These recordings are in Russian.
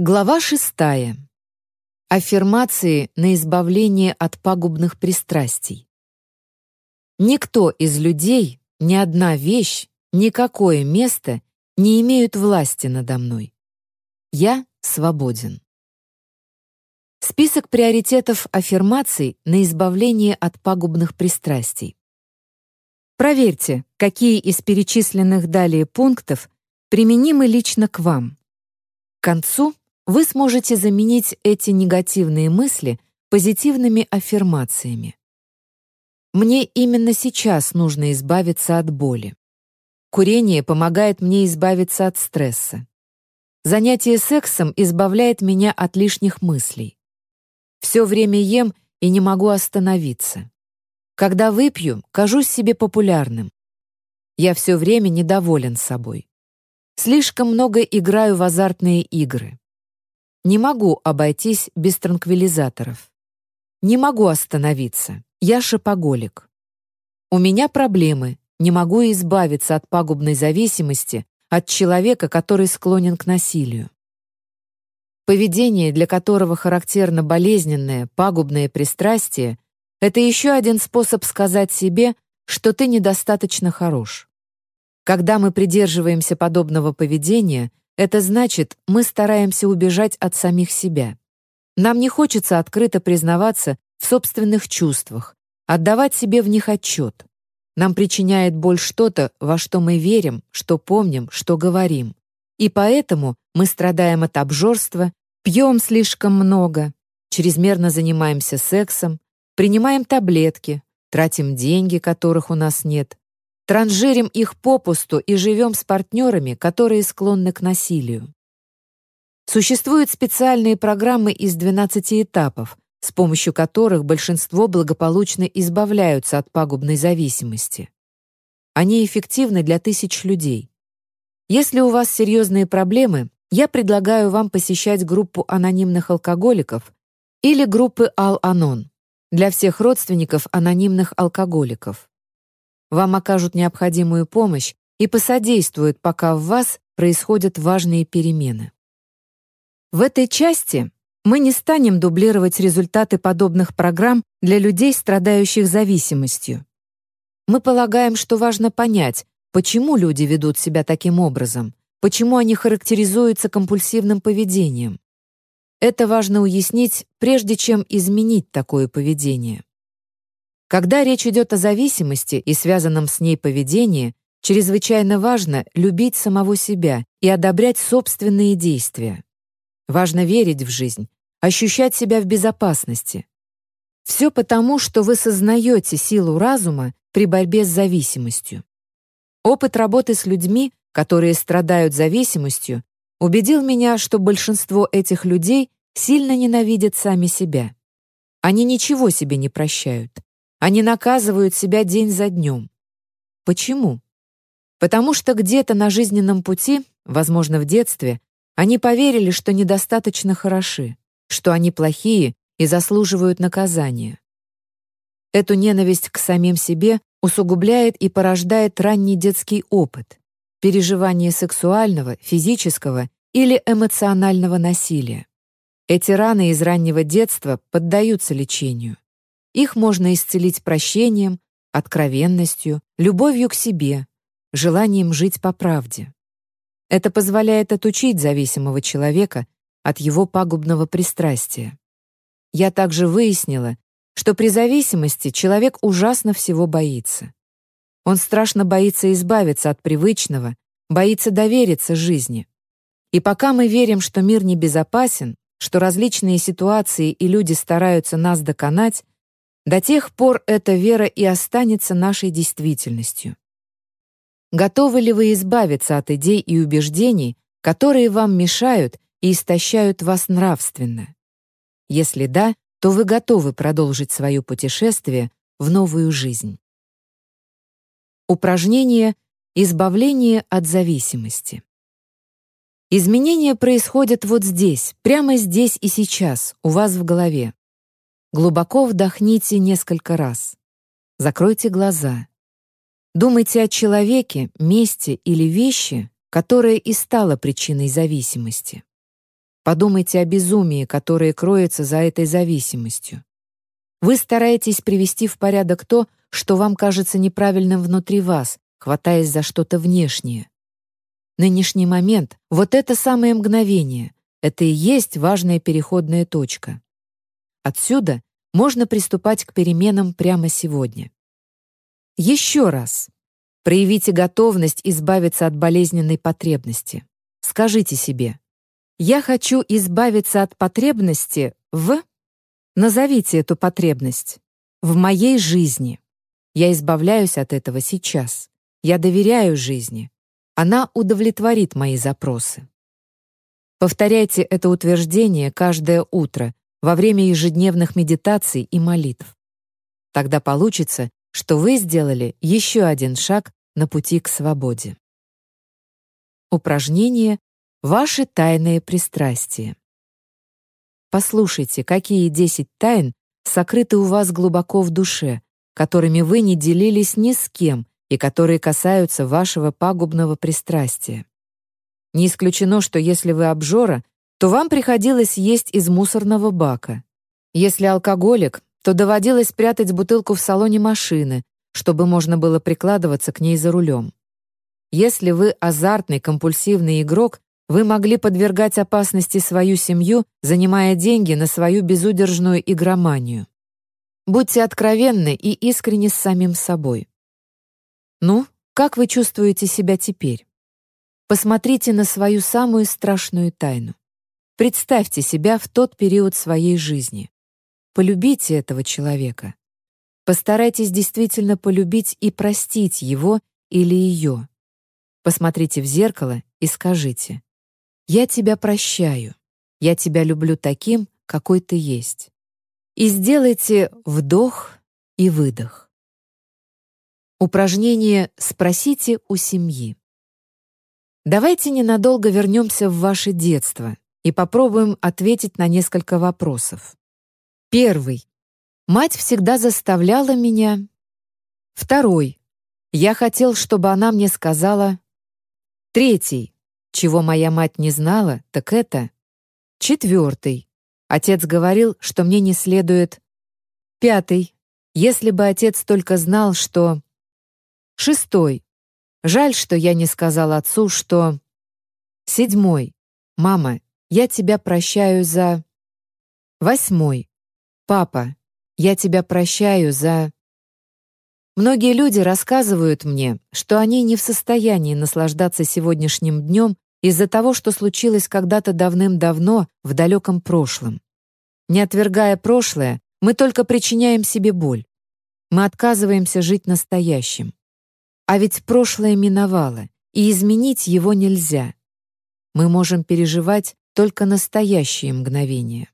Глава шестая. Аффирмации на избавление от пагубных пристрастий. Никто из людей, ни одна вещь, никакое место не имеют власти надо мной. Я свободен. Список приоритетов аффирмаций на избавление от пагубных пристрастий. Проверьте, какие из перечисленных далее пунктов применимы лично к вам. К концу вы сможете заменить эти негативные мысли позитивными аффирмациями. Мне именно сейчас нужно избавиться от боли. Курение помогает мне избавиться от стресса. Занятие сексом избавляет меня от лишних мыслей. Все время ем и не могу остановиться. Когда выпью, кажусь себе популярным. Я все время недоволен собой. Слишком много играю в азартные игры. Не могу обойтись без транквилизаторов. Не могу остановиться. Я шопоголик. У меня проблемы. Не могу избавиться от пагубной зависимости от человека, который склонен к насилию. Поведение, для которого характерно болезненное, пагубное пристрастие, это еще один способ сказать себе, что ты недостаточно хорош. Когда мы придерживаемся подобного поведения, это значит, мы стараемся убежать от самих себя. Нам не хочется открыто признаваться в собственных чувствах, отдавать себе в них отчет. Нам причиняет боль что-то, во что мы верим, что помним, что говорим. И поэтому мы страдаем от обжорства, пьем слишком много, чрезмерно занимаемся сексом, принимаем таблетки, тратим деньги, которых у нас нет, транжирим их попусту и живем с партнерами, которые склонны к насилию. Существуют специальные программы из 12 этапов, с помощью которых большинство благополучно избавляются от пагубной зависимости. Они эффективны для тысяч людей. Если у вас серьезные проблемы, я предлагаю вам посещать группу анонимных алкоголиков или группы Ал-Анон для всех родственников анонимных алкоголиков вам окажут необходимую помощь и посодействуют, пока в вас происходят важные перемены. В этой части мы не станем дублировать результаты подобных программ для людей, страдающих зависимостью. Мы полагаем, что важно понять, почему люди ведут себя таким образом, почему они характеризуются компульсивным поведением. Это важно уяснить, прежде чем изменить такое поведение. Когда речь идет о зависимости и связанном с ней поведении, чрезвычайно важно любить самого себя и одобрять собственные действия. Важно верить в жизнь, ощущать себя в безопасности. Все потому, что вы сознаете силу разума при борьбе с зависимостью. Опыт работы с людьми, которые страдают зависимостью, убедил меня, что большинство этих людей сильно ненавидят сами себя. Они ничего себе не прощают. Они наказывают себя день за днем. Почему? Потому что где-то на жизненном пути, возможно, в детстве, они поверили, что недостаточно хороши, что они плохие и заслуживают наказания. Эту ненависть к самим себе усугубляет и порождает ранний детский опыт, переживание сексуального, физического или эмоционального насилия. Эти раны из раннего детства поддаются лечению. Их можно исцелить прощением, откровенностью, любовью к себе, желанием жить по правде. Это позволяет отучить зависимого человека от его пагубного пристрастия. Я также выяснила, что при зависимости человек ужасно всего боится. Он страшно боится избавиться от привычного, боится довериться жизни. И пока мы верим, что мир небезопасен, что различные ситуации и люди стараются нас доконать, до тех пор эта вера и останется нашей действительностью. Готовы ли вы избавиться от идей и убеждений, которые вам мешают и истощают вас нравственно? Если да, то вы готовы продолжить свое путешествие в новую жизнь. Упражнение «Избавление от зависимости». Изменения происходят вот здесь, прямо здесь и сейчас, у вас в голове. Глубоко вдохните несколько раз. Закройте глаза. Думайте о человеке, месте или вещи, которое и стало причиной зависимости. Подумайте о безумии, которое кроется за этой зависимостью. Вы стараетесь привести в порядок то, что вам кажется неправильным внутри вас, хватаясь за что-то внешнее. Нынешний момент, вот это самое мгновение, это и есть важная переходная точка. Отсюда можно приступать к переменам прямо сегодня. Еще раз. Проявите готовность избавиться от болезненной потребности. Скажите себе, «Я хочу избавиться от потребности в...» Назовите эту потребность. «В моей жизни». Я избавляюсь от этого сейчас. Я доверяю жизни. Она удовлетворит мои запросы. Повторяйте это утверждение каждое утро во время ежедневных медитаций и молитв. Тогда получится, что вы сделали еще один шаг на пути к свободе. Упражнение «Ваши тайные пристрастия». Послушайте, какие 10 тайн сокрыты у вас глубоко в душе, которыми вы не делились ни с кем и которые касаются вашего пагубного пристрастия. Не исключено, что если вы обжора, то вам приходилось есть из мусорного бака. Если алкоголик, то доводилось прятать бутылку в салоне машины, чтобы можно было прикладываться к ней за рулем. Если вы азартный компульсивный игрок, вы могли подвергать опасности свою семью, занимая деньги на свою безудержную игроманию. Будьте откровенны и искренни с самим собой. Ну, как вы чувствуете себя теперь? Посмотрите на свою самую страшную тайну. Представьте себя в тот период своей жизни. Полюбите этого человека. Постарайтесь действительно полюбить и простить его или ее. Посмотрите в зеркало и скажите «Я тебя прощаю. Я тебя люблю таким, какой ты есть». И сделайте вдох и выдох. Упражнение «Спросите у семьи». Давайте ненадолго вернемся в ваше детство и попробуем ответить на несколько вопросов. Первый. Мать всегда заставляла меня. Второй. Я хотел, чтобы она мне сказала. Третий. Чего моя мать не знала, так это... Четвертый. Отец говорил, что мне не следует... Пятый. Если бы отец только знал, что... Шестой. Жаль, что я не сказал отцу, что... Седьмой. Мама, я тебя прощаю за... Восьмой. Папа, я тебя прощаю за... Многие люди рассказывают мне, что они не в состоянии наслаждаться сегодняшним днем из-за того, что случилось когда-то давным-давно в далеком прошлом. Не отвергая прошлое, мы только причиняем себе боль. Мы отказываемся жить настоящим. А ведь прошлое миновало, и изменить его нельзя. Мы можем переживать только настоящие мгновения.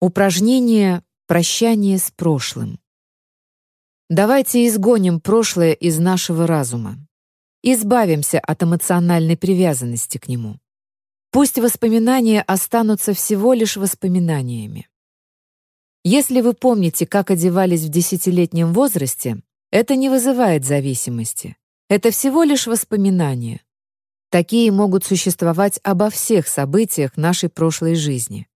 Упражнение «Прощание с прошлым». Давайте изгоним прошлое из нашего разума. Избавимся от эмоциональной привязанности к нему. Пусть воспоминания останутся всего лишь воспоминаниями. Если вы помните, как одевались в десятилетнем возрасте, это не вызывает зависимости. Это всего лишь воспоминания. Такие могут существовать обо всех событиях нашей прошлой жизни.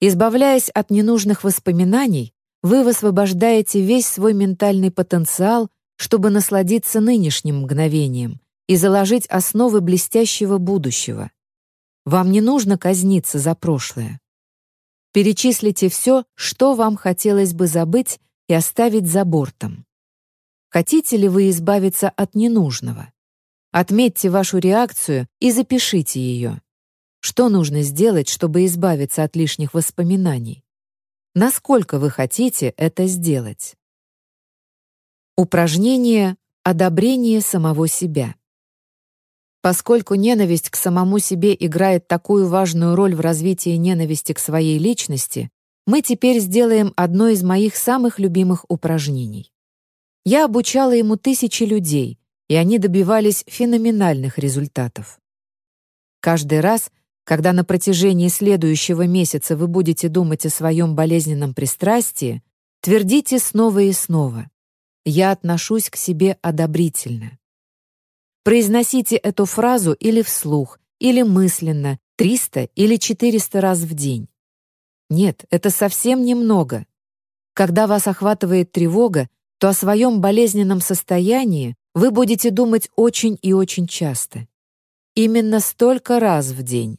Избавляясь от ненужных воспоминаний, вы высвобождаете весь свой ментальный потенциал чтобы насладиться нынешним мгновением и заложить основы блестящего будущего. Вам не нужно казниться за прошлое. Перечислите все, что вам хотелось бы забыть и оставить за бортом. Хотите ли вы избавиться от ненужного? Отметьте вашу реакцию и запишите ее. Что нужно сделать, чтобы избавиться от лишних воспоминаний? Насколько вы хотите это сделать? Упражнение «Одобрение самого себя». Поскольку ненависть к самому себе играет такую важную роль в развитии ненависти к своей личности, мы теперь сделаем одно из моих самых любимых упражнений. Я обучала ему тысячи людей, и они добивались феноменальных результатов. Каждый раз, когда на протяжении следующего месяца вы будете думать о своем болезненном пристрастии, твердите снова и снова я отношусь к себе одобрительно. Произносите эту фразу или вслух, или мысленно, 300 или 400 раз в день. Нет, это совсем немного. Когда вас охватывает тревога, то о своем болезненном состоянии вы будете думать очень и очень часто. Именно столько раз в день.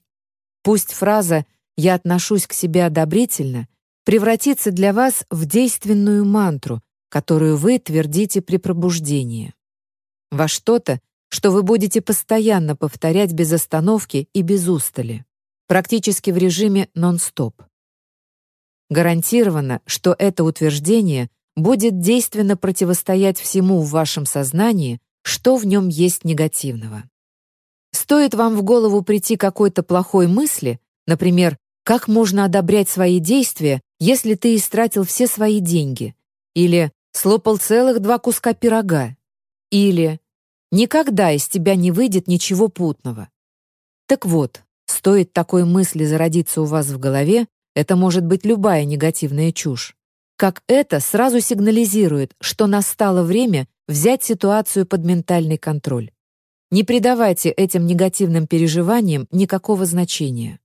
Пусть фраза «я отношусь к себе одобрительно» превратится для вас в действенную мантру, которую вы твердите при пробуждении. Во что-то, что вы будете постоянно повторять без остановки и без устали, практически в режиме нон-стоп. Гарантированно, что это утверждение будет действенно противостоять всему в вашем сознании, что в нем есть негативного. Стоит вам в голову прийти какой-то плохой мысли, например, как можно одобрять свои действия, если ты истратил все свои деньги, или слопал целых два куска пирога, или никогда из тебя не выйдет ничего путного. Так вот, стоит такой мысли зародиться у вас в голове, это может быть любая негативная чушь, как это сразу сигнализирует, что настало время взять ситуацию под ментальный контроль. Не придавайте этим негативным переживаниям никакого значения.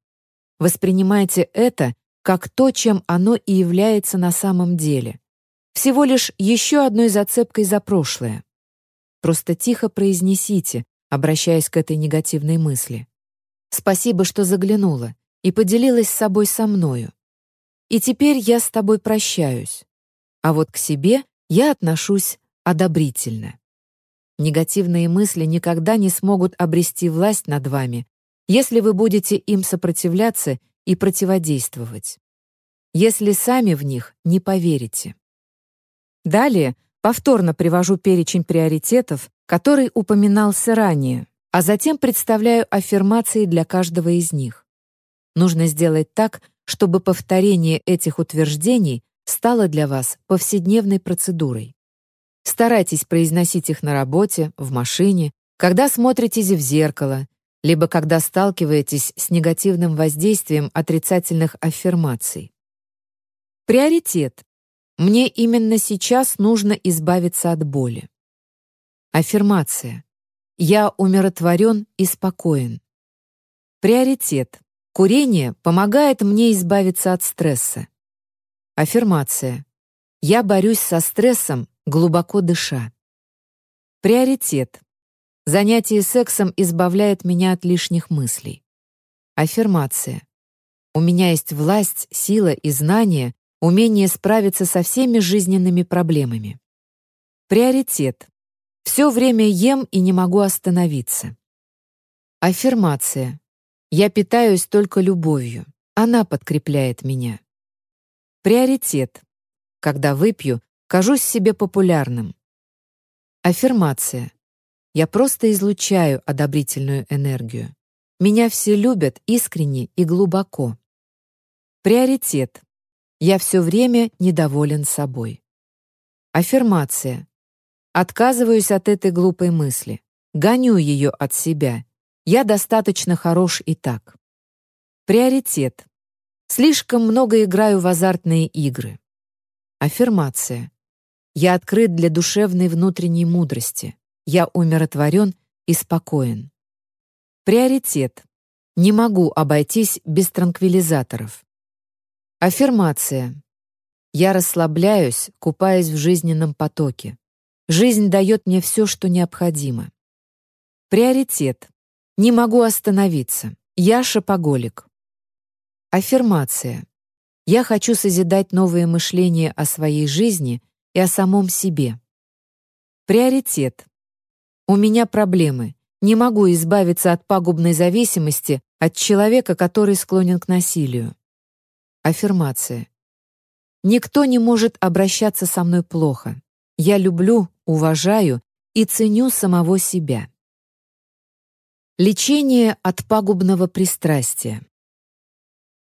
Воспринимайте это как то, чем оно и является на самом деле. Всего лишь еще одной зацепкой за прошлое. Просто тихо произнесите, обращаясь к этой негативной мысли. «Спасибо, что заглянула и поделилась с собой со мною. И теперь я с тобой прощаюсь. А вот к себе я отношусь одобрительно. Негативные мысли никогда не смогут обрести власть над вами, если вы будете им сопротивляться и противодействовать. Если сами в них не поверите. Далее повторно привожу перечень приоритетов, который упоминался ранее, а затем представляю аффирмации для каждого из них. Нужно сделать так, чтобы повторение этих утверждений стало для вас повседневной процедурой. Старайтесь произносить их на работе, в машине, когда смотритесь в зеркало, либо когда сталкиваетесь с негативным воздействием отрицательных аффирмаций. Приоритет. Мне именно сейчас нужно избавиться от боли. Аффирмация. Я умиротворен и спокоен. Приоритет. Курение помогает мне избавиться от стресса. Аффирмация. Я борюсь со стрессом, глубоко дыша. Приоритет. Занятие сексом избавляет меня от лишних мыслей. Аффирмация. У меня есть власть, сила и знание, умение справиться со всеми жизненными проблемами. Приоритет. Все время ем и не могу остановиться. Аффирмация. Я питаюсь только любовью. Она подкрепляет меня. Приоритет. Когда выпью, кажусь себе популярным. Аффирмация. Я просто излучаю одобрительную энергию. Меня все любят искренне и глубоко. Приоритет. Я все время недоволен собой. Аффирмация. Отказываюсь от этой глупой мысли. Гоню ее от себя я достаточно хорош и так. Приоритет. Слишком много играю в азартные игры. Аффирмация. Я открыт для душевной внутренней мудрости. Я умиротворен и спокоен. Приоритет. Не могу обойтись без транквилизаторов. Аффирмация. Я расслабляюсь, купаясь в жизненном потоке. Жизнь дает мне все, что необходимо. Приоритет. Не могу остановиться. Я шопоголик. Аффирмация. Я хочу созидать новые мышления о своей жизни и о самом себе. Приоритет. У меня проблемы. Не могу избавиться от пагубной зависимости от человека, который склонен к насилию. Аффирмация. Никто не может обращаться со мной плохо. Я люблю, уважаю и ценю самого себя. Лечение от пагубного пристрастия.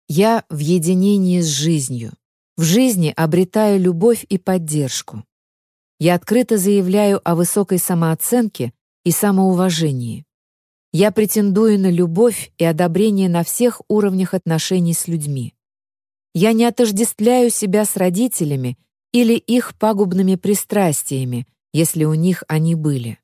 Я в единении с жизнью. В жизни обретаю любовь и поддержку. Я открыто заявляю о высокой самооценке и самоуважении. Я претендую на любовь и одобрение на всех уровнях отношений с людьми. Я не отождествляю себя с родителями или их пагубными пристрастиями, если у них они были.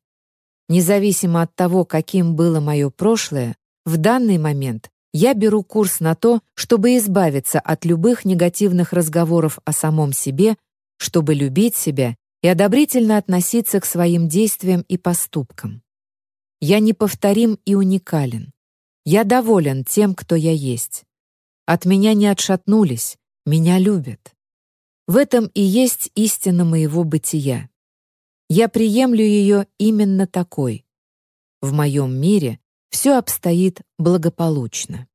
Независимо от того, каким было мое прошлое, в данный момент Я беру курс на то, чтобы избавиться от любых негативных разговоров о самом себе, чтобы любить себя и одобрительно относиться к своим действиям и поступкам. Я неповторим и уникален. Я доволен тем, кто я есть. От меня не отшатнулись, меня любят. В этом и есть истина моего бытия. Я приемлю ее именно такой. В моем мире все обстоит благополучно.